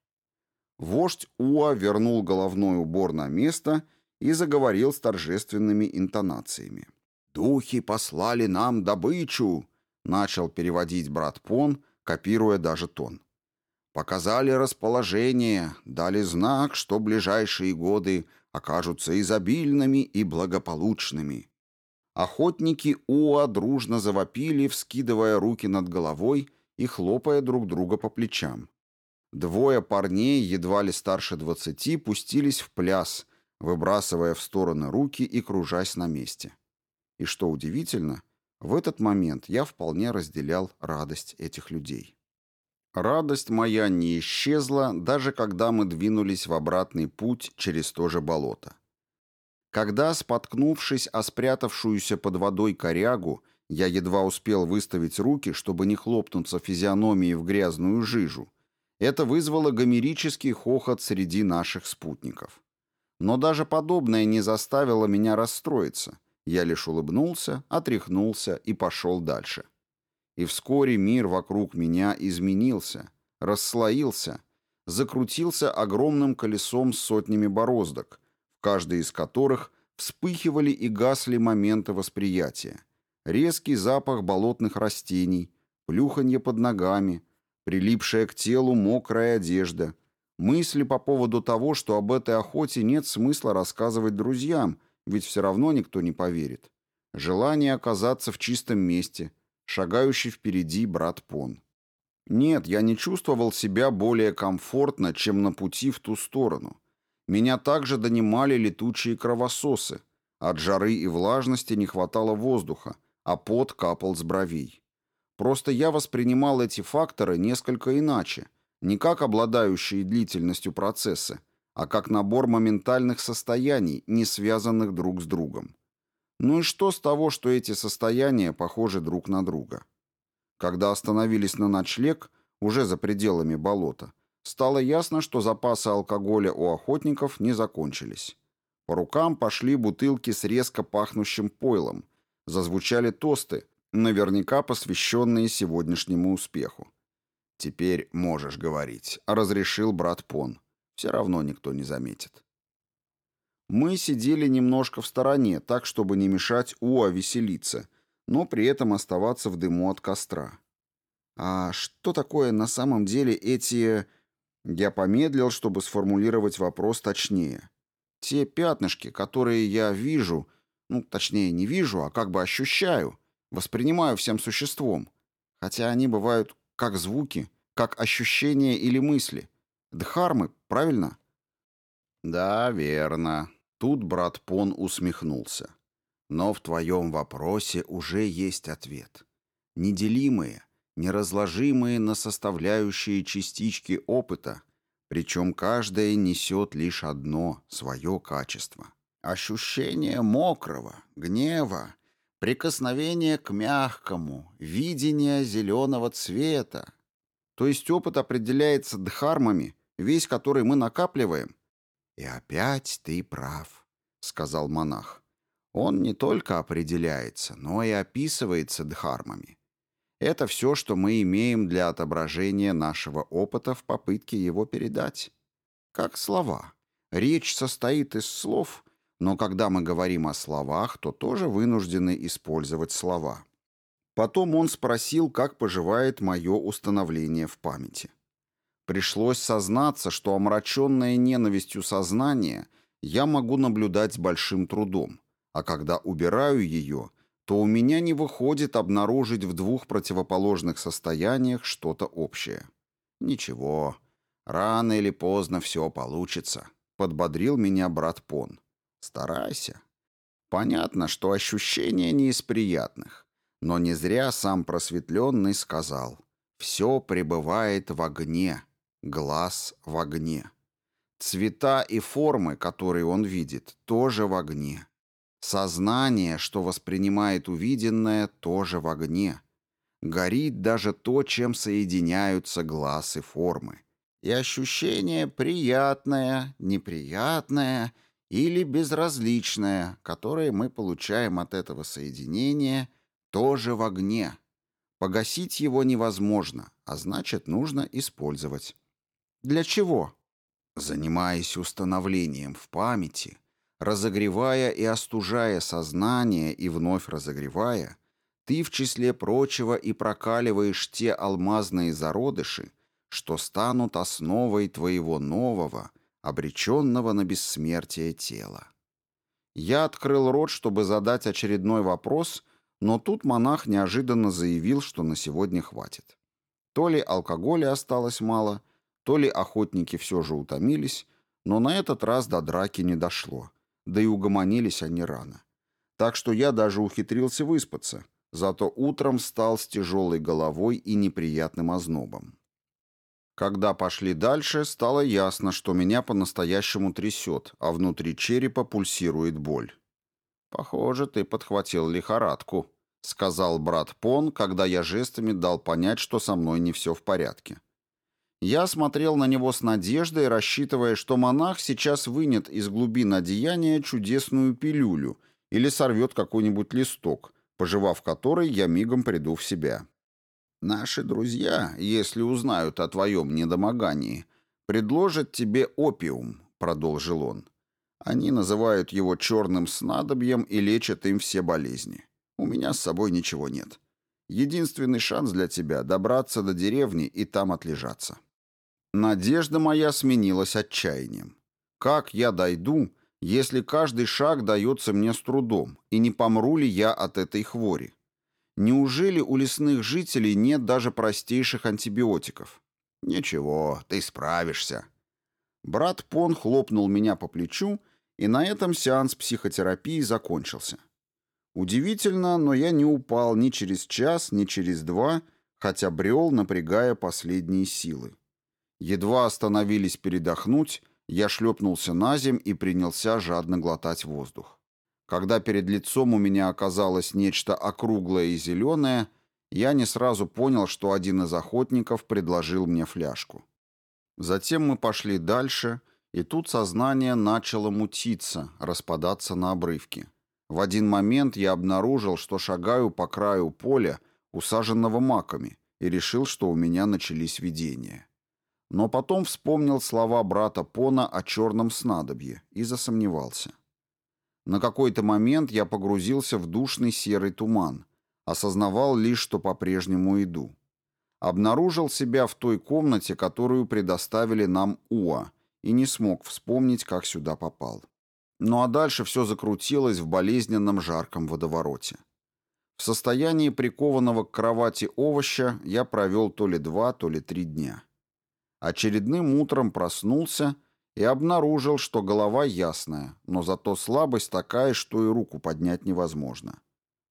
Вождь Уа вернул головной убор на место и заговорил с торжественными интонациями. «Духи послали нам добычу!» — начал переводить брат Пон, копируя даже тон показали расположение, дали знак, что ближайшие годы окажутся изобильными и благополучными. Охотники Уа дружно завопили, вскидывая руки над головой и хлопая друг друга по плечам. Двое парней, едва ли старше двадцати, пустились в пляс, выбрасывая в стороны руки и кружась на месте. И что удивительно, в этот момент я вполне разделял радость этих людей. Радость моя не исчезла, даже когда мы двинулись в обратный путь через то же болото. Когда, споткнувшись о спрятавшуюся под водой корягу, я едва успел выставить руки, чтобы не хлопнуться физиономией в грязную жижу, это вызвало гомерический хохот среди наших спутников. Но даже подобное не заставило меня расстроиться. Я лишь улыбнулся, отряхнулся и пошел дальше. И вскоре мир вокруг меня изменился, расслоился, закрутился огромным колесом с сотнями бороздок, в каждой из которых вспыхивали и гасли моменты восприятия. Резкий запах болотных растений, плюханье под ногами, прилипшая к телу мокрая одежда, мысли по поводу того, что об этой охоте нет смысла рассказывать друзьям, ведь все равно никто не поверит. Желание оказаться в чистом месте – шагающий впереди брат Пон. Нет, я не чувствовал себя более комфортно, чем на пути в ту сторону. Меня также донимали летучие кровососы. От жары и влажности не хватало воздуха, а пот капал с бровей. Просто я воспринимал эти факторы несколько иначе, не как обладающие длительностью процессы, а как набор моментальных состояний, не связанных друг с другом. Ну и что с того, что эти состояния похожи друг на друга? Когда остановились на ночлег, уже за пределами болота, стало ясно, что запасы алкоголя у охотников не закончились. По рукам пошли бутылки с резко пахнущим пойлом. Зазвучали тосты, наверняка посвященные сегодняшнему успеху. «Теперь можешь говорить», — разрешил брат Пон. «Все равно никто не заметит». Мы сидели немножко в стороне, так, чтобы не мешать Уа веселиться, но при этом оставаться в дыму от костра. «А что такое на самом деле эти...» Я помедлил, чтобы сформулировать вопрос точнее. «Те пятнышки, которые я вижу...» Ну, точнее, не вижу, а как бы ощущаю, воспринимаю всем существом. Хотя они бывают как звуки, как ощущения или мысли. Дхармы, правильно? Да, верно, Тут брат Пон усмехнулся. Но в твоем вопросе уже есть ответ. Неделимые, неразложимые на составляющие частички опыта, причем каждая несет лишь одно свое качество. Ощущение мокрого, гнева, прикосновение к мягкому, видение зеленого цвета. То есть опыт определяется дхармами, весь который мы накапливаем, «И опять ты прав», — сказал монах. «Он не только определяется, но и описывается дхармами. Это все, что мы имеем для отображения нашего опыта в попытке его передать. Как слова. Речь состоит из слов, но когда мы говорим о словах, то тоже вынуждены использовать слова». Потом он спросил, как поживает мое установление в памяти. Пришлось сознаться, что омраченное ненавистью сознание я могу наблюдать с большим трудом, а когда убираю ее, то у меня не выходит обнаружить в двух противоположных состояниях что-то общее. Ничего, рано или поздно все получится, подбодрил меня брат Пон. Старайся. Понятно, что ощущения не из приятных, но не зря сам просветленный сказал «все пребывает в огне». Глаз в огне. Цвета и формы, которые он видит, тоже в огне. Сознание, что воспринимает увиденное, тоже в огне. Горит даже то, чем соединяются глаз и формы. И ощущение приятное, неприятное или безразличное, которое мы получаем от этого соединения, тоже в огне. Погасить его невозможно, а значит, нужно использовать. Для чего? Занимаясь установлением в памяти, разогревая и остужая сознание и вновь разогревая, ты в числе прочего и прокаливаешь те алмазные зародыши, что станут основой твоего нового, обреченного на бессмертие тела. Я открыл рот, чтобы задать очередной вопрос, но тут монах неожиданно заявил, что на сегодня хватит. То ли алкоголя осталось мало, то ли охотники все же утомились, но на этот раз до драки не дошло, да и угомонились они рано. Так что я даже ухитрился выспаться, зато утром встал с тяжелой головой и неприятным ознобом. Когда пошли дальше, стало ясно, что меня по-настоящему трясет, а внутри черепа пульсирует боль. «Похоже, ты подхватил лихорадку», — сказал брат Пон, когда я жестами дал понять, что со мной не все в порядке. Я смотрел на него с надеждой, рассчитывая, что монах сейчас вынет из глубин одеяния чудесную пилюлю или сорвет какой-нибудь листок, пожевав который, я мигом приду в себя. Наши друзья, если узнают о твоем недомогании, предложат тебе опиум, продолжил он. Они называют его черным снадобьем и лечат им все болезни. У меня с собой ничего нет. Единственный шанс для тебя — добраться до деревни и там отлежаться. Надежда моя сменилась отчаянием. Как я дойду, если каждый шаг дается мне с трудом, и не помру ли я от этой хвори? Неужели у лесных жителей нет даже простейших антибиотиков? Ничего, ты справишься. Брат Пон хлопнул меня по плечу, и на этом сеанс психотерапии закончился. Удивительно, но я не упал ни через час, ни через два, хотя брел, напрягая последние силы. Едва остановились передохнуть, я шлепнулся на земь и принялся жадно глотать воздух. Когда перед лицом у меня оказалось нечто округлое и зеленое, я не сразу понял, что один из охотников предложил мне фляжку. Затем мы пошли дальше, и тут сознание начало мутиться, распадаться на обрывки. В один момент я обнаружил, что шагаю по краю поля, усаженного маками, и решил, что у меня начались видения но потом вспомнил слова брата Пона о черном снадобье и засомневался. На какой-то момент я погрузился в душный серый туман, осознавал лишь, что по-прежнему иду. Обнаружил себя в той комнате, которую предоставили нам УА, и не смог вспомнить, как сюда попал. Ну а дальше все закрутилось в болезненном жарком водовороте. В состоянии прикованного к кровати овоща я провел то ли два, то ли три дня очередным утром проснулся и обнаружил, что голова ясная, но зато слабость такая, что и руку поднять невозможно.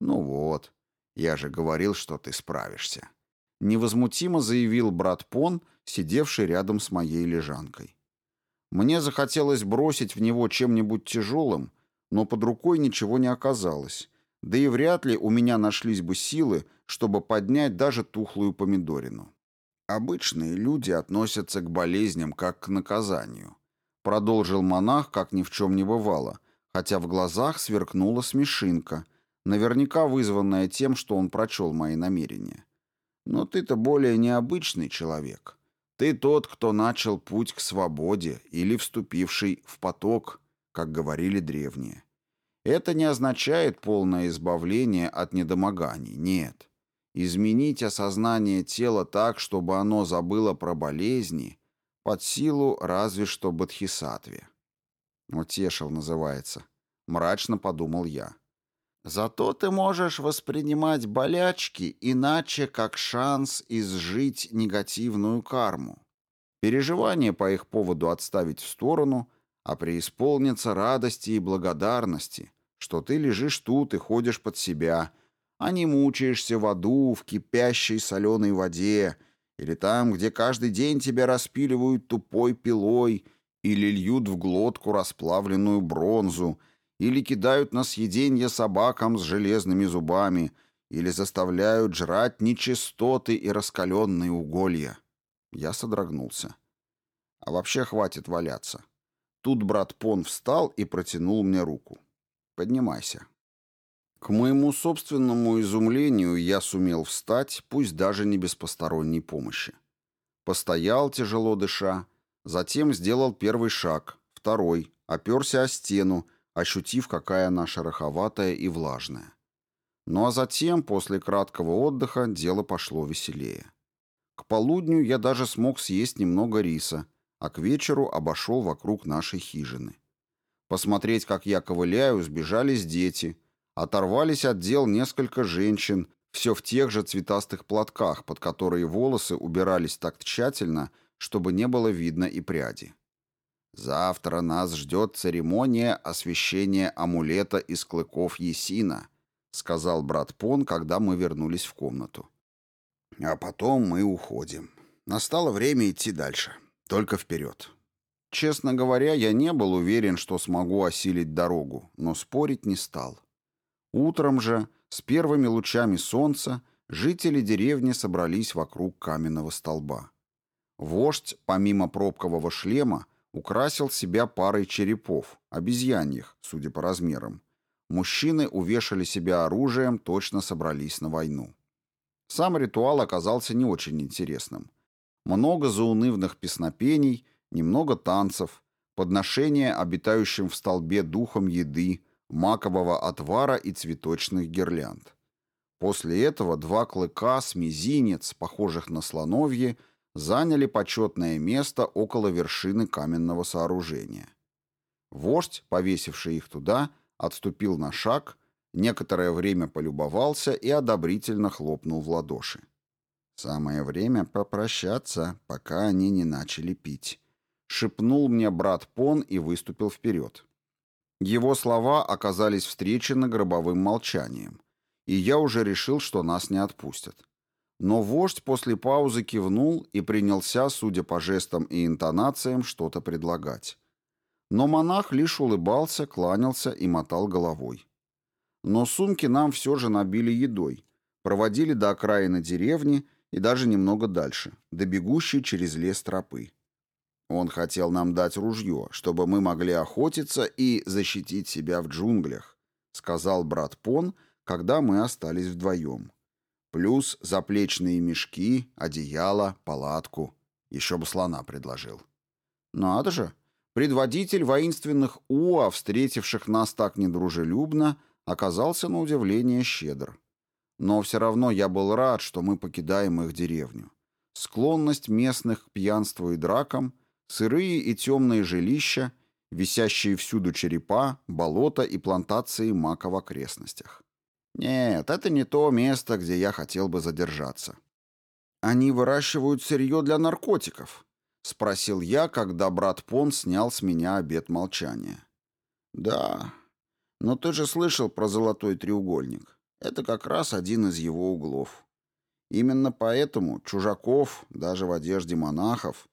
«Ну вот, я же говорил, что ты справишься», — невозмутимо заявил брат Пон, сидевший рядом с моей лежанкой. Мне захотелось бросить в него чем-нибудь тяжелым, но под рукой ничего не оказалось, да и вряд ли у меня нашлись бы силы, чтобы поднять даже тухлую помидорину. Обычные люди относятся к болезням как к наказанию. Продолжил монах, как ни в чем не бывало, хотя в глазах сверкнула смешинка, наверняка вызванная тем, что он прочел мои намерения. Но ты-то более необычный человек. Ты тот, кто начал путь к свободе или вступивший в поток, как говорили древние. Это не означает полное избавление от недомоганий, нет. Изменить осознание тела так, чтобы оно забыло про болезни, под силу разве что Бодхисатве. Утешил называется. Мрачно подумал я. Зато ты можешь воспринимать болячки иначе, как шанс изжить негативную карму. Переживания по их поводу отставить в сторону, а преисполниться радости и благодарности, что ты лежишь тут и ходишь под себя – а не мучаешься в аду, в кипящей соленой воде, или там, где каждый день тебя распиливают тупой пилой, или льют в глотку расплавленную бронзу, или кидают на съеденье собакам с железными зубами, или заставляют жрать нечистоты и раскаленные уголья. Я содрогнулся. А вообще хватит валяться. Тут брат Пон встал и протянул мне руку. «Поднимайся». К моему собственному изумлению я сумел встать, пусть даже не без посторонней помощи. Постоял, тяжело дыша, затем сделал первый шаг, второй, оперся о стену, ощутив, какая она шероховатая и влажная. Ну а затем, после краткого отдыха, дело пошло веселее. К полудню я даже смог съесть немного риса, а к вечеру обошел вокруг нашей хижины. Посмотреть, как я ковыляю, сбежались дети — Оторвались от дел несколько женщин, все в тех же цветастых платках, под которые волосы убирались так тщательно, чтобы не было видно и пряди. Завтра нас ждет церемония освящения амулета из клыков Есина, сказал брат Пон, когда мы вернулись в комнату. А потом мы уходим. Настало время идти дальше. Только вперед. Честно говоря, я не был уверен, что смогу осилить дорогу, но спорить не стал. Утром же, с первыми лучами солнца, жители деревни собрались вокруг каменного столба. Вождь, помимо пробкового шлема, украсил себя парой черепов, обезьяньих, судя по размерам. Мужчины увешали себя оружием, точно собрались на войну. Сам ритуал оказался не очень интересным. Много заунывных песнопений, немного танцев, подношение обитающим в столбе духом еды – макового отвара и цветочных гирлянд. После этого два клыка с мизинец, похожих на слоновьи, заняли почетное место около вершины каменного сооружения. Вождь, повесивший их туда, отступил на шаг, некоторое время полюбовался и одобрительно хлопнул в ладоши. «Самое время попрощаться, пока они не начали пить», — шепнул мне брат Пон и выступил вперед. Его слова оказались встречены гробовым молчанием, и я уже решил, что нас не отпустят. Но вождь после паузы кивнул и принялся, судя по жестам и интонациям, что-то предлагать. Но монах лишь улыбался, кланялся и мотал головой. Но сумки нам все же набили едой, проводили до окраины деревни и даже немного дальше, до бегущей через лес тропы. Он хотел нам дать ружье, чтобы мы могли охотиться и защитить себя в джунглях», — сказал брат Пон, когда мы остались вдвоем. «Плюс заплечные мешки, одеяло, палатку. Еще бы слона предложил». «Надо же!» Предводитель воинственных уа, встретивших нас так недружелюбно, оказался на удивление щедр. Но все равно я был рад, что мы покидаем их деревню. Склонность местных к пьянству и дракам — сырые и темные жилища, висящие всюду черепа, болота и плантации мака в окрестностях. Нет, это не то место, где я хотел бы задержаться. Они выращивают сырье для наркотиков, спросил я, когда брат Пон снял с меня обед молчания. Да, но ты же слышал про золотой треугольник. Это как раз один из его углов. Именно поэтому чужаков, даже в одежде монахов,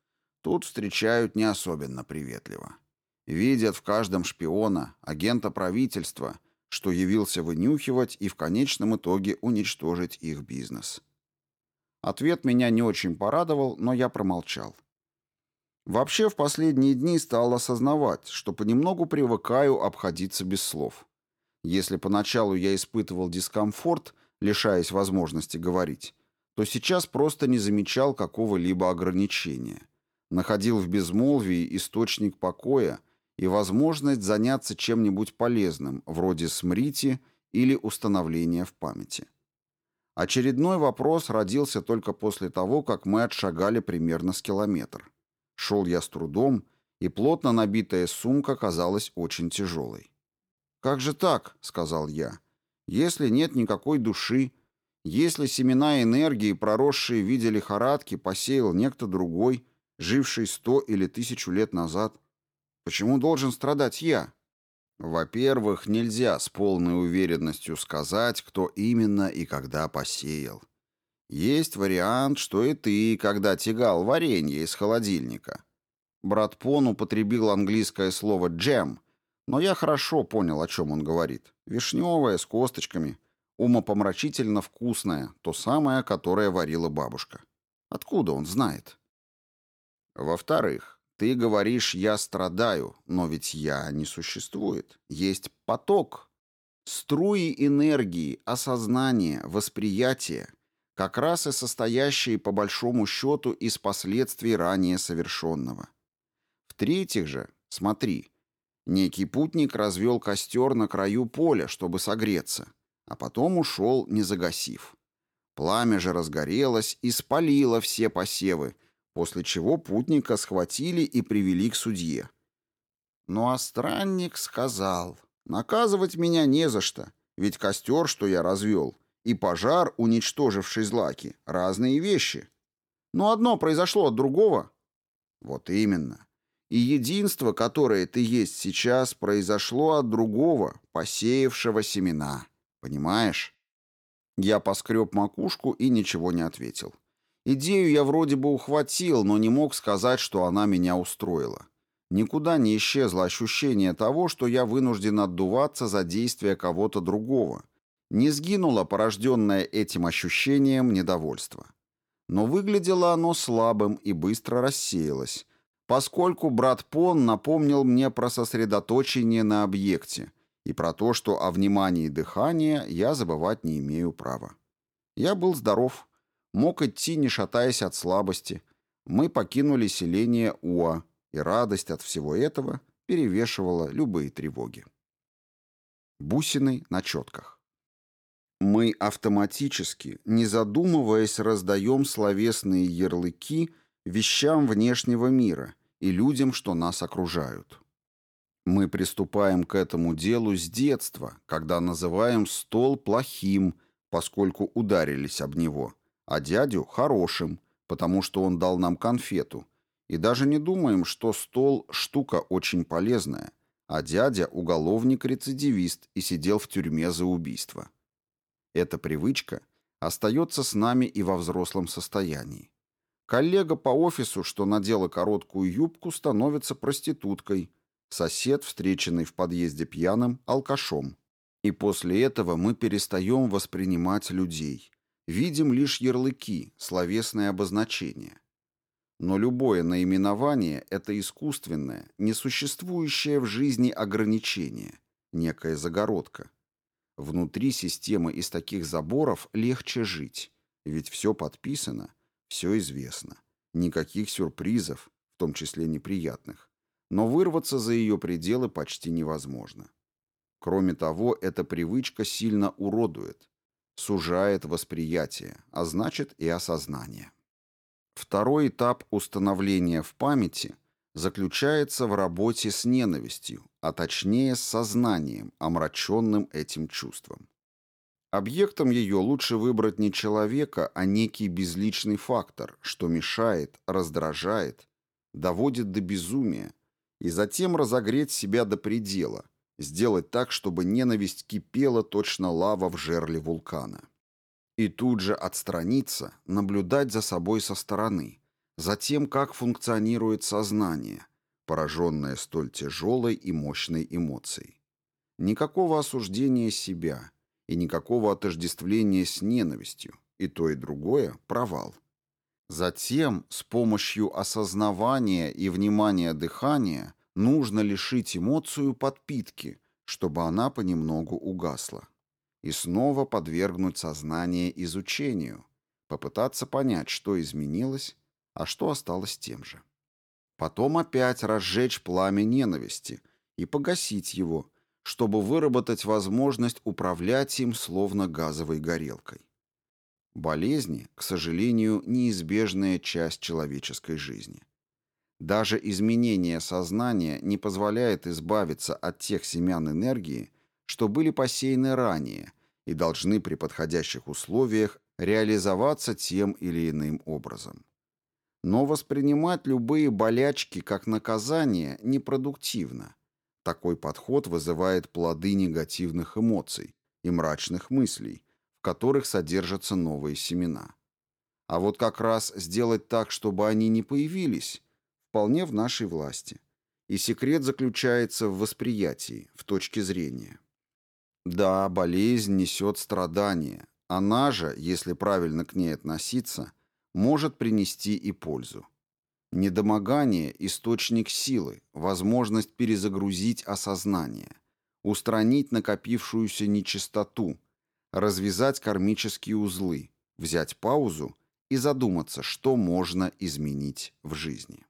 Тут встречают не особенно приветливо. Видят в каждом шпиона, агента правительства, что явился вынюхивать и в конечном итоге уничтожить их бизнес. Ответ меня не очень порадовал, но я промолчал. Вообще в последние дни стал осознавать, что понемногу привыкаю обходиться без слов. Если поначалу я испытывал дискомфорт, лишаясь возможности говорить, то сейчас просто не замечал какого-либо ограничения – находил в безмолвии источник покоя и возможность заняться чем-нибудь полезным, вроде смрити или установления в памяти. Очередной вопрос родился только после того, как мы отшагали примерно с километр. Шел я с трудом, и плотно набитая сумка казалась очень тяжелой. «Как же так?» — сказал я. «Если нет никакой души, если семена энергии, проросшие в виде лихорадки, посеял некто другой, живший сто или тысячу лет назад? Почему должен страдать я? Во-первых, нельзя с полной уверенностью сказать, кто именно и когда посеял. Есть вариант, что и ты, когда тягал варенье из холодильника. Брат Пон употребил английское слово «джем», но я хорошо понял, о чем он говорит. Вишневое, с косточками, умопомрачительно вкусное, то самое, которое варила бабушка. Откуда он знает? Во-вторых, ты говоришь «я страдаю», но ведь «я» не существует. Есть поток. Струи энергии, осознание, восприятие, как раз и состоящие по большому счету из последствий ранее совершенного. В-третьих же, смотри, некий путник развел костер на краю поля, чтобы согреться, а потом ушел, не загасив. Пламя же разгорелось и спалило все посевы, после чего путника схватили и привели к судье. Ну а странник сказал, «Наказывать меня не за что, ведь костер, что я развел, и пожар, уничтоживший злаки, разные вещи. Но одно произошло от другого». «Вот именно. И единство, которое ты есть сейчас, произошло от другого, посеявшего семена. Понимаешь?» Я поскреб макушку и ничего не ответил. Идею я вроде бы ухватил, но не мог сказать, что она меня устроила. Никуда не исчезло ощущение того, что я вынужден отдуваться за действия кого-то другого. Не сгинуло порожденное этим ощущением недовольство. Но выглядело оно слабым и быстро рассеялось, поскольку брат Пон напомнил мне про сосредоточение на объекте и про то, что о внимании дыхания я забывать не имею права. Я был здоров, мог идти, не шатаясь от слабости. Мы покинули селение Уа, и радость от всего этого перевешивала любые тревоги. Бусины на четках. Мы автоматически, не задумываясь, раздаем словесные ярлыки вещам внешнего мира и людям, что нас окружают. Мы приступаем к этому делу с детства, когда называем стол плохим, поскольку ударились об него – а дядю хорошим, потому что он дал нам конфету. И даже не думаем, что стол – штука очень полезная, а дядя – уголовник-рецидивист и сидел в тюрьме за убийство. Эта привычка остается с нами и во взрослом состоянии. Коллега по офису, что надела короткую юбку, становится проституткой, сосед, встреченный в подъезде пьяным, алкашом. И после этого мы перестаем воспринимать людей – видим лишь ярлыки, словесные обозначения. Но любое наименование – это искусственное, несуществующее в жизни ограничение, некая загородка. Внутри системы из таких заборов легче жить, ведь все подписано, все известно. Никаких сюрпризов, в том числе неприятных. Но вырваться за ее пределы почти невозможно. Кроме того, эта привычка сильно уродует, сужает восприятие, а значит и осознание. Второй этап установления в памяти заключается в работе с ненавистью, а точнее с сознанием, омраченным этим чувством. Объектом ее лучше выбрать не человека, а некий безличный фактор, что мешает, раздражает, доводит до безумия, и затем разогреть себя до предела – сделать так, чтобы ненависть кипела точно лава в жерле вулкана. И тут же отстраниться, наблюдать за собой со стороны, за тем, как функционирует сознание, пораженное столь тяжелой и мощной эмоцией. Никакого осуждения себя и никакого отождествления с ненавистью, и то, и другое – провал. Затем, с помощью осознавания и внимания дыхания – Нужно лишить эмоцию подпитки, чтобы она понемногу угасла. И снова подвергнуть сознание изучению, попытаться понять, что изменилось, а что осталось тем же. Потом опять разжечь пламя ненависти и погасить его, чтобы выработать возможность управлять им словно газовой горелкой. Болезни, к сожалению, неизбежная часть человеческой жизни. Даже изменение сознания не позволяет избавиться от тех семян энергии, что были посеяны ранее и должны при подходящих условиях реализоваться тем или иным образом. Но воспринимать любые болячки как наказание непродуктивно. Такой подход вызывает плоды негативных эмоций и мрачных мыслей, в которых содержатся новые семена. А вот как раз сделать так, чтобы они не появились, вполне в нашей власти. И секрет заключается в восприятии, в точке зрения. Да, болезнь несет страдания. Она же, если правильно к ней относиться, может принести и пользу. Недомогание – источник силы, возможность перезагрузить осознание, устранить накопившуюся нечистоту, развязать кармические узлы, взять паузу и задуматься, что можно изменить в жизни.